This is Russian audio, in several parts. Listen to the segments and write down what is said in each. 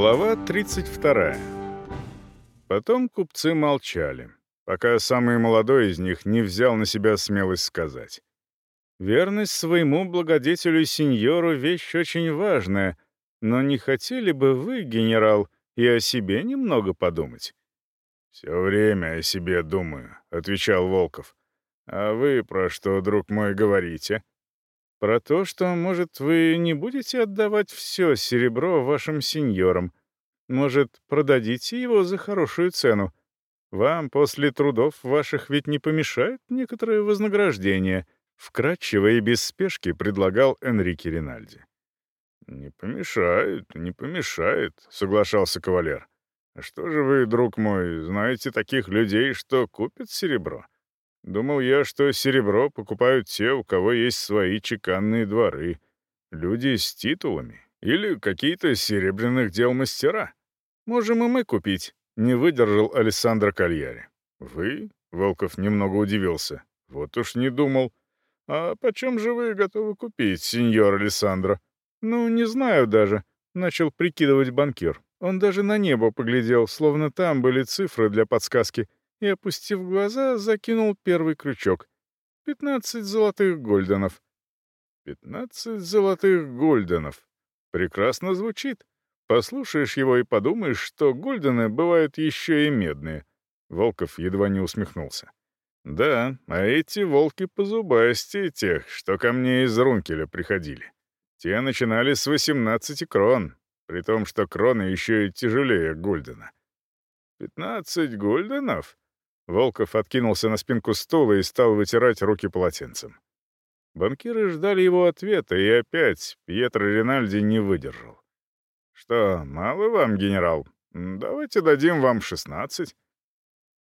Глава 32. Потом купцы молчали, пока самый молодой из них не взял на себя смелость сказать. «Верность своему благодетелю сеньору — вещь очень важная, но не хотели бы вы, генерал, и о себе немного подумать?» «Все время о себе думаю», — отвечал Волков. «А вы про что, друг мой, говорите?» Про то, что, может, вы не будете отдавать все серебро вашим сеньорам. Может, продадите его за хорошую цену. Вам после трудов ваших ведь не помешает некоторое вознаграждение, вкратчиво и без спешки предлагал Энрике Ринальди. «Не помешает, не помешает», — соглашался кавалер. Думал я, что серебро покупают те, у кого есть свои чеканные дворы, люди с титулами или какие-то серебряных дел мастера. Можем и мы купить, — не выдержал Александр Кальяри. Вы? — Волков немного удивился. Вот уж не думал. А почем же вы готовы купить, сеньор Александра? Ну, не знаю даже, — начал прикидывать банкир. Он даже на небо поглядел, словно там были цифры для подсказки — и, опустив глаза, закинул первый крючок. Пятнадцать золотых гольденов. Пятнадцать золотых гольденов. Прекрасно звучит. Послушаешь его и подумаешь, что гольдены бывают еще и медные. Волков едва не усмехнулся. «Да, а эти волки позубастее тех, что ко мне из Рункеля приходили. Те начинали с 18 крон, при том, что кроны еще и тяжелее Гульдена». Пятнадцать Гульденов? Волков откинулся на спинку стула и стал вытирать руки полотенцем. Банкиры ждали его ответа, и опять Пьетро Ринальди не выдержал. «Что, мало вам, генерал? Давайте дадим вам шестнадцать».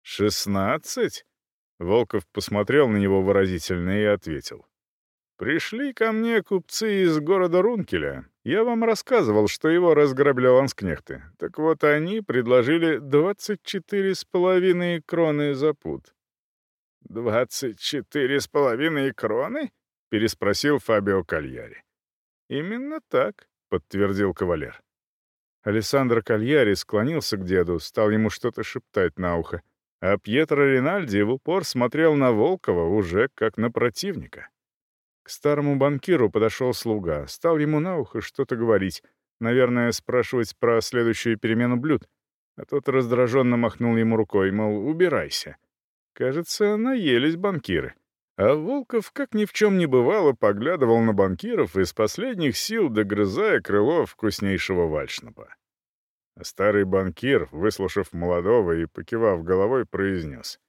«Шестнадцать?» Волков посмотрел на него выразительно и ответил. Пришли ко мне купцы из города Рункеля. Я вам рассказывал, что его разграблял ланскнехты. Так вот, они предложили двадцать четыре с половиной кроны за пуд. половиной кроны?» — переспросил Фабио Кальяри. «Именно так», — подтвердил кавалер. Александр Кальяри склонился к деду, стал ему что-то шептать на ухо, а Пьетро Ринальди в упор смотрел на Волкова уже как на противника. К Старому банкиру подошел слуга, стал ему на ухо что-то говорить, наверное, спрашивать про следующую перемену блюд. А тот раздраженно махнул ему рукой, мол, убирайся. Кажется, наелись банкиры. А Волков, как ни в чем не бывало, поглядывал на банкиров из последних сил, догрызая крыло вкуснейшего вальшнапа. А старый банкир, выслушав молодого и покивав головой, произнес.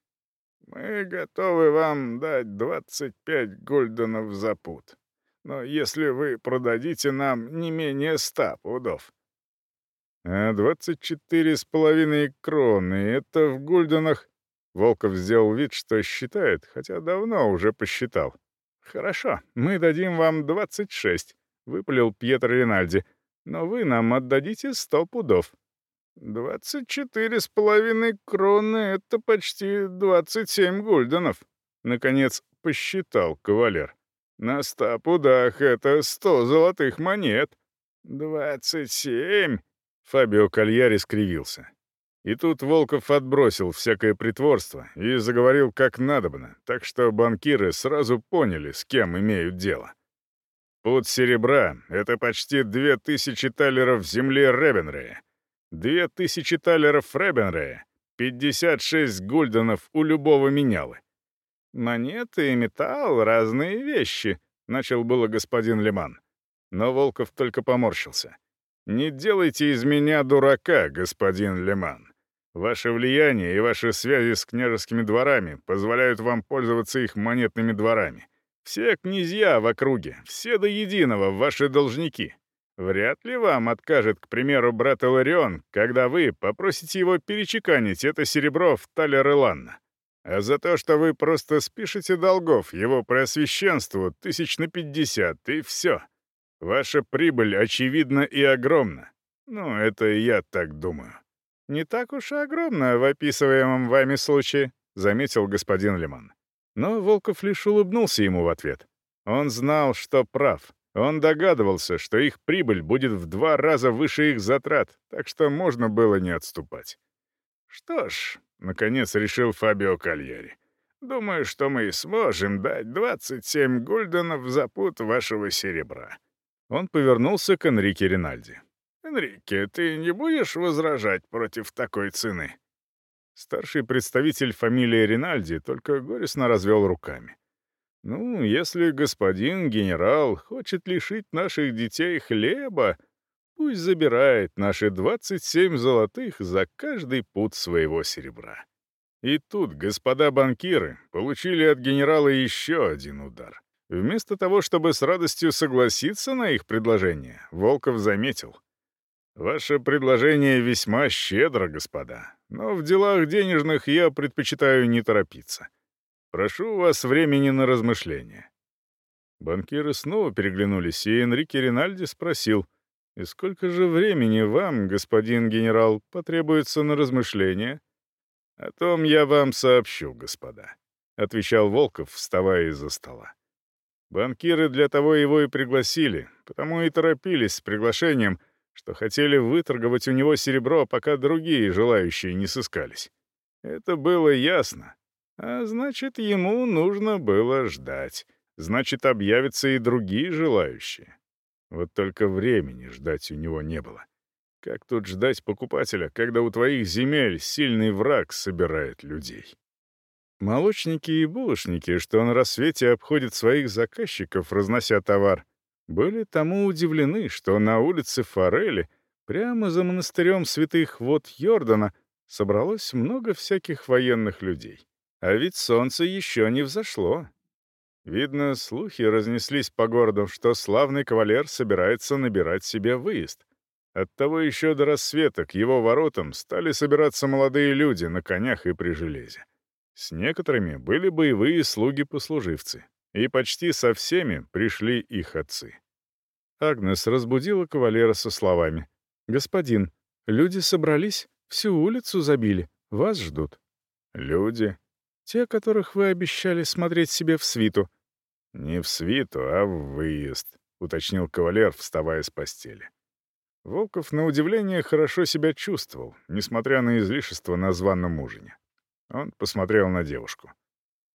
Мы готовы вам дать 25 гульденов за пут. Но если вы продадите нам не менее 100 пудов. А 24 с половиной кроны — это в гульденах... Волков сделал вид, что считает, хотя давно уже посчитал. «Хорошо, мы дадим вам 26», — выпалил Пьетро Ринальди. «Но вы нам отдадите 100 пудов». «Двадцать четыре с половиной кроны — это почти двадцать семь гульденов», — наконец посчитал кавалер. «На ста пудах это сто золотых монет». «Двадцать семь?» — Фабио Кальяри скривился. И тут Волков отбросил всякое притворство и заговорил как надобно, так что банкиры сразу поняли, с кем имеют дело. Пуд серебра — это почти две тысячи талеров земли Ребенрея. Две тысячи талеров Фребенрея, 56 гульденов у любого менялы. «Монеты и металл — разные вещи», — начал было господин Лиман. Но Волков только поморщился. «Не делайте из меня дурака, господин Лиман. Ваше влияние и ваши связи с княжескими дворами позволяют вам пользоваться их монетными дворами. Все князья в округе, все до единого ваши должники. Вряд ли вам откажет, к примеру, брат Ларион, когда вы попросите его перечеканить это серебро в талер Иланна. А за то, что вы просто спишете долгов его преосвященству тысяч на пятьдесят, и все. Ваша прибыль очевидна и огромна. Ну, это я так думаю. «Не так уж и огромна в описываемом вами случае», — заметил господин Лиман. Но Волков лишь улыбнулся ему в ответ. Он знал, что прав. Он догадывался, что их прибыль будет в два раза выше их затрат, так что можно было не отступать. «Что ж», — наконец решил Фабио Кальяри, — «думаю, что мы сможем дать 27 гульденов за пут вашего серебра». Он повернулся к Энрике Ринальди. «Энрике, ты не будешь возражать против такой цены?» Старший представитель фамилии Ринальди только горестно развел руками. Ну, если господин генерал хочет лишить наших детей хлеба, пусть забирает наши 27 золотых за каждый пуд своего серебра. И тут господа банкиры получили от генерала еще один удар. Вместо того, чтобы с радостью согласиться на их предложение, Волков заметил. «Ваше предложение весьма щедро, господа, но в делах денежных я предпочитаю не торопиться». Прошу вас времени на размышления». Банкиры снова переглянулись, и Энрике Ринальди спросил, «И сколько же времени вам, господин генерал, потребуется на размышления?» «О том я вам сообщу, господа», — отвечал Волков, вставая из-за стола. Банкиры для того его и пригласили, потому и торопились с приглашением, что хотели выторговать у него серебро, пока другие желающие не сыскались. Это было ясно, а Значит, ему нужно было ждать. Значит, объявятся и другие желающие. Вот только времени ждать у него не было. Как тут ждать покупателя, когда у твоих земель сильный враг собирает людей? Молочники и булочники, что на рассвете обходят своих заказчиков, разнося товар, были тому удивлены, что на улице Форели, прямо за монастырем святых вод Йордана, собралось много всяких военных людей. А ведь солнце еще не взошло. Видно, слухи разнеслись по городу, что славный кавалер собирается набирать себе выезд. Оттого еще до рассвета к его воротам стали собираться молодые люди на конях и при железе. С некоторыми были боевые слуги-послуживцы, и почти со всеми пришли их отцы. Агнес разбудила кавалера со словами. «Господин, люди собрались, всю улицу забили, вас ждут». «Люди? те, которых вы обещали смотреть себе в свиту». «Не в свиту, а в выезд», — уточнил кавалер, вставая с постели. Волков, на удивление, хорошо себя чувствовал, несмотря на излишество на званом ужине. Он посмотрел на девушку.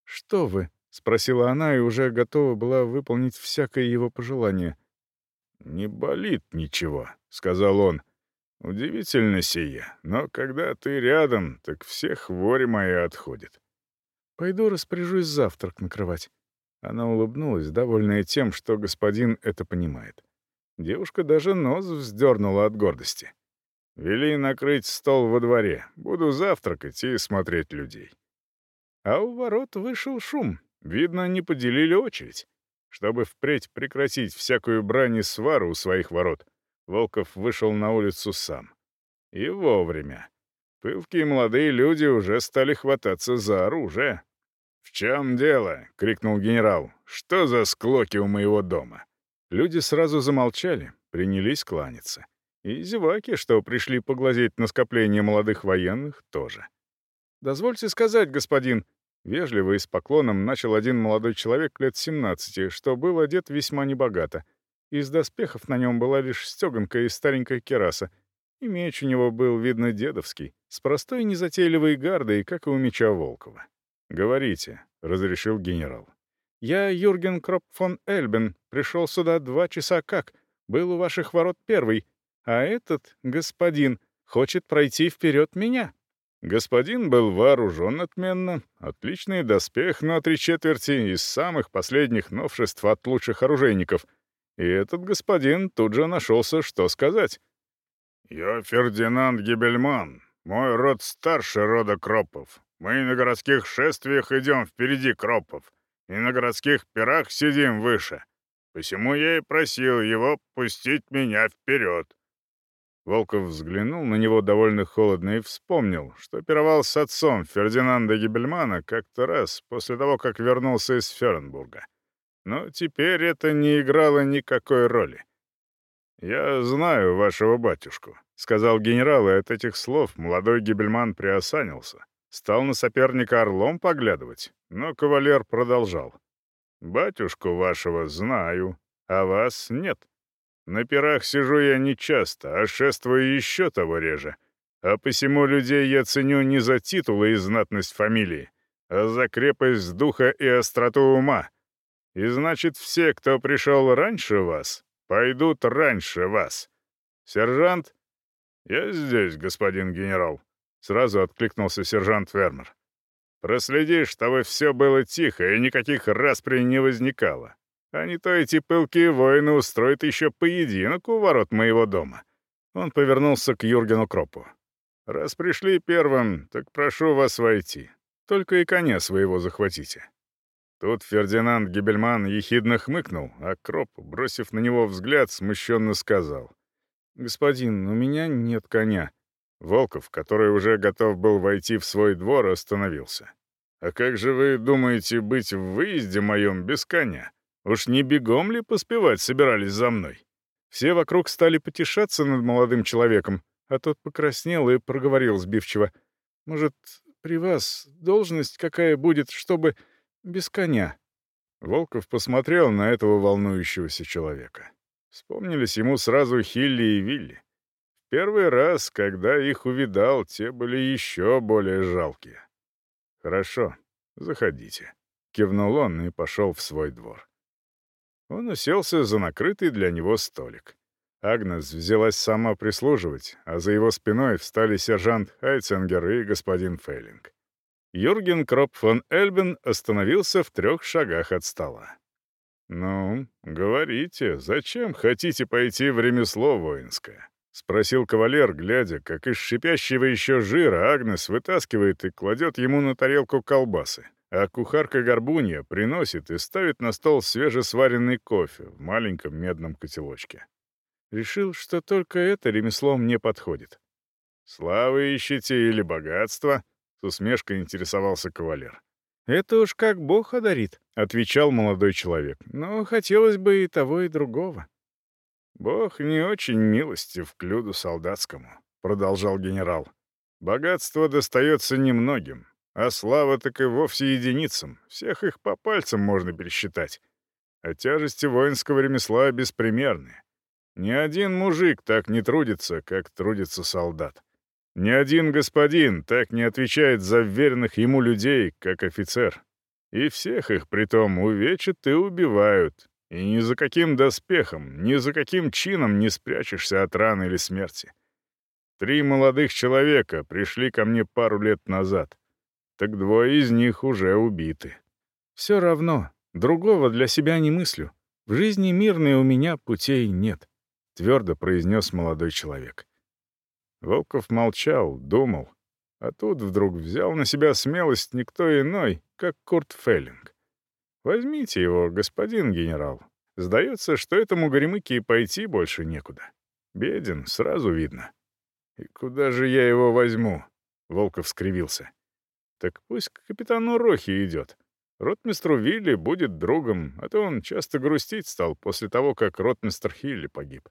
«Что вы?» — спросила она и уже готова была выполнить всякое его пожелание. «Не болит ничего», — сказал он. «Удивительно сие, но когда ты рядом, так все хвори моя отходит. Пойдорос прижусь завтрак накрывать». Она улыбнулась, довольная тем, что господин это понимает. Девушка даже нос вздернула от гордости. «Вели накрыть стол во дворе. Буду завтракать и смотреть людей». А у ворот вышел шум. Видно, не поделили очередь. Чтобы впредь прекратить всякую брань и свару у своих ворот, Волков вышел на улицу сам. И вовремя. Пылкие молодые люди уже стали хвататься за оружие. «В чем дело?» — крикнул генерал. «Что за склоки у моего дома?» Люди сразу замолчали, принялись кланяться. И зеваки, что пришли поглазеть на скопление молодых военных, тоже. «Дозвольте сказать, господин...» Вежливо и с поклоном начал один молодой человек лет 17, что был одет весьма небогато. Из доспехов на нем была лишь стеганка и старенькая кераса. И меч у него был, видно, дедовский, с простой незатейливой гардой, как «Говорите», — разрешил генерал. «Я Юрген Кроп фон Эльбен. Пришел сюда два часа как. Был у ваших ворот первый. А этот, господин, хочет пройти вперед меня». Господин был вооружен отменно, отличный доспех на три четверти из самых последних новшеств от лучших оружейников. И этот господин тут же нашелся, что сказать. «Я Фердинанд Гибельман. Мой род старше рода Кропов. Мы на городских шествиях идем впереди кропов, и на городских пирах сидим выше. Посему я и просил его пустить меня вперед». Волков взглянул на него довольно холодно и вспомнил, что пировал с отцом Фердинанда Гибельмана как-то раз после того, как вернулся из Фернбурга. Но теперь это не играло никакой роли. «Я знаю вашего батюшку», — сказал генерал, и от этих слов молодой Гибельман приосанился стал на соперника орлом поглядывать, но кавалер продолжал. «Батюшку вашего знаю, а вас нет. На пирах сижу я нечасто, а шествую еще того реже. А посему людей я ценю не за титулы и знатность фамилии, а за крепость духа и остроту ума. И значит, все, кто пришел раньше вас, пойдут раньше вас. Сержант...» «Я здесь, господин генерал», Сразу откликнулся сержант Фермер. «Проследишь, чтобы все было тихо и никаких распри не возникало. А не то эти пылкие воины устроят еще поединок у ворот моего дома». Он повернулся к Юргену Кропу. «Раз пришли первым, так прошу вас войти. Только и коня своего захватите». Тут Фердинанд Гибельман ехидно хмыкнул, а Кроп, бросив на него взгляд, смущенно сказал. «Господин, у меня нет коня. Волков, который уже готов был войти в свой двор, остановился. «А как же вы думаете быть в выезде моем без коня? Уж не бегом ли поспевать собирались за мной?» Все вокруг стали потешаться над молодым человеком, а тот покраснел и проговорил сбивчиво. «Может, при вас должность какая будет, чтобы без коня?» Волков посмотрел на этого волнующегося человека. Вспомнились ему сразу Хилли и Вилли. Первый раз, когда их увидал, те были еще более жалкие. «Хорошо, заходите», — кивнул он и пошел в свой двор. Он уселся за накрытый для него столик. Агнес взялась сама прислуживать, а за его спиной встали сержант Айценгер и господин Фейлинг. Юрген Кроп фон Эльбен остановился в трех шагах от стола. «Ну, говорите, зачем хотите пойти в ремесло воинское?» Спросил кавалер, глядя, как из шипящего еще жира Агнес вытаскивает и кладет ему на тарелку колбасы. А кухарка-горбунья приносит и ставит на стол свежесваренный кофе в маленьком медном котелочке. Решил, что только это ремесло мне подходит. «Славы ищете или богатство?» — с усмешкой интересовался кавалер. «Это уж как Бог одарит», — отвечал молодой человек. «Но хотелось бы и того, и другого». «Бог не очень милостив к люду солдатскому», — продолжал генерал. «Богатство достается немногим, а слава так и вовсе единицам, всех их по пальцам можно пересчитать. А тяжести воинского ремесла беспримерны. Ни один мужик так не трудится, как трудится солдат. Ни один господин так не отвечает за верных ему людей, как офицер. и ни за каким доспехом, ни за каким чином не спрячешься от раны или смерти. Три молодых человека пришли ко мне пару лет назад, так двое из них уже убиты. Все равно, другого для себя не мыслю. В жизни мирной у меня путей нет, — твердо произнес молодой человек. Волков молчал, думал, а тут вдруг взял на себя смелость никто иной, как Курт Феллинг. Возьмите его, господин генерал. Сдается, что этому горемыке и пойти больше некуда. Беден, сразу видно. И куда же я его возьму? Волков скривился. Так пусть к капитану Рохи идет. Ротмистру Вилли будет другом, а то он часто грустить стал после того, как ротмистр Хилли погиб.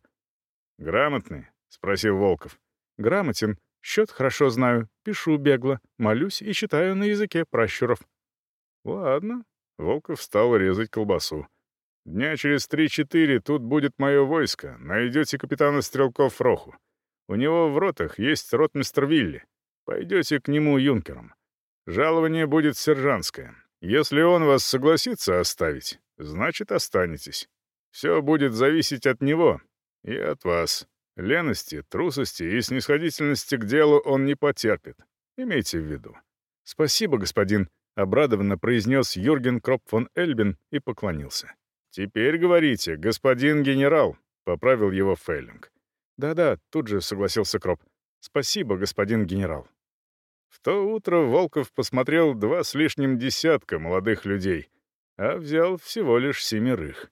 «Грамотный?» — спросил Волков. «Грамотен. Счет хорошо знаю. Пишу бегло. Молюсь и читаю на языке пращуров». «Ладно, Волков стал резать колбасу. «Дня через три-четыре тут будет мое войско. Найдете капитана стрелков Роху. У него в ротах есть ротмистр Вилли. Пойдете к нему юнкером. Жалование будет сержантское. Если он вас согласится оставить, значит, останетесь. Все будет зависеть от него и от вас. Лености, трусости и снисходительности к делу он не потерпит. Имейте в виду». «Спасибо, господин», обрадованно произнес Юрген Кроп фон Эльбин и поклонился. «Теперь говорите, господин генерал», — поправил его Фейлинг. «Да-да», — тут же согласился Кроп. «Спасибо, господин генерал». В то утро Волков посмотрел два с лишним десятка молодых людей, а взял всего лишь семерых.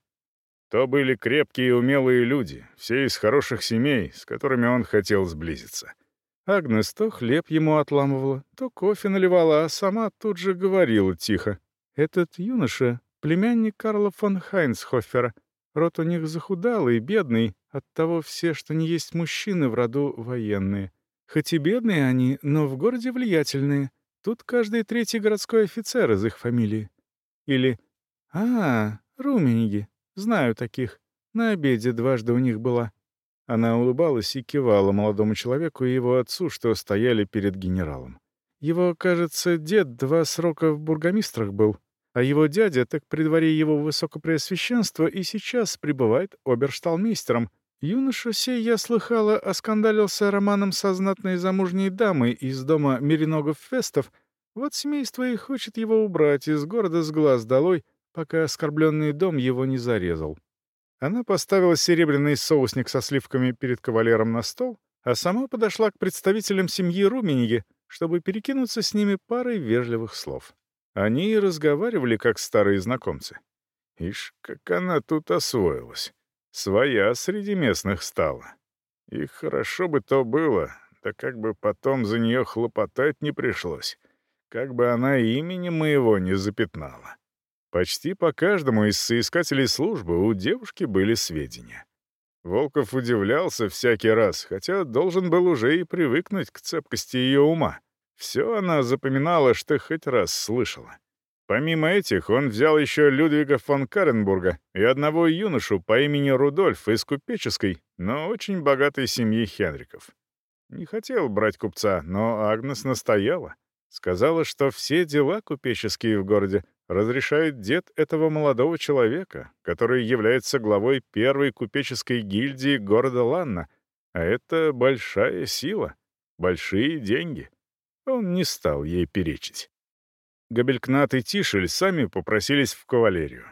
То были крепкие и умелые люди, все из хороших семей, с которыми он хотел сблизиться. Агнес то хлеб ему отламывала, то кофе наливала, а сама тут же говорила тихо. Этот юноша — племянник Карла фон Хайнсхофера. Рот у них захудалый, и бедный, оттого все, что не есть мужчины в роду, военные. Хоть и бедные они, но в городе влиятельные. Тут каждый третий городской офицер из их фамилии. Или «А, Румениги, знаю таких. На обеде дважды у них была. Она улыбалась и кивала молодому человеку и его отцу, что стояли перед генералом. Его, кажется, дед два срока в бургомистрах был, а его дядя так при дворе его высокопреосвященства и сейчас пребывает обершталмейстером. Юноша сей, я слыхала, оскандалился романом со знатной замужней дамой из дома Мериногов-Фестов. Вот семейство и хочет его убрать из города с глаз долой, пока оскорбленный дом его не зарезал. Она поставила серебряный соусник со сливками перед кавалером на стол, а сама подошла к представителям семьи Румениги, чтобы перекинуться с ними парой вежливых слов. Они и разговаривали, как старые знакомцы. Ишь, как она тут освоилась. Своя среди местных стала. И хорошо бы то было, да как бы потом за нее хлопотать не пришлось, как бы она имени моего не запятнала. Почти по каждому из соискателей службы у девушки были сведения. Волков удивлялся всякий раз, хотя должен был уже и привыкнуть к цепкости ее ума. Все она запоминала, что хоть раз слышала. Помимо этих, он взял еще Людвига фон Каренбурга и одного юношу по имени Рудольф из купеческой, но очень богатой семьи Хенриков. Не хотел брать купца, но Агнес настояла — Сказала, что все дела купеческие в городе разрешает дед этого молодого человека, который является главой первой купеческой гильдии города Ланна. А это большая сила, большие деньги. Он не стал ей перечить. Габелькнат и Тишель сами попросились в кавалерию.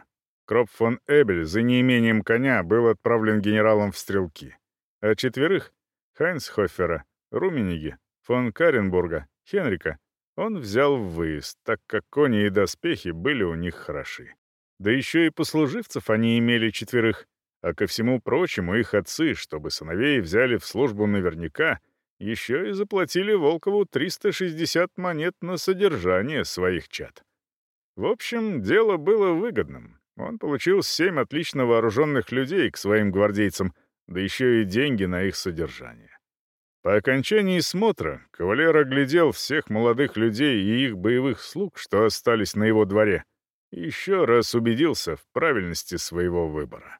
Кроп фон Эбель за неимением коня был отправлен генералом в стрелки. А четверых — Хайнсхофера, Румениги, фон Каренбурга, Хенрика — он взял выезд, так как кони и доспехи были у них хороши. Да еще и послуживцев они имели четверых, а ко всему прочему их отцы, чтобы сыновей взяли в службу наверняка, еще и заплатили Волкову 360 монет на содержание своих чад. В общем, дело было выгодным. Он получил семь отлично вооруженных людей к своим гвардейцам, да еще и деньги на их содержание. По окончании смотра кавалер оглядел всех молодых людей и их боевых слуг, что остались на его дворе, и еще раз убедился в правильности своего выбора.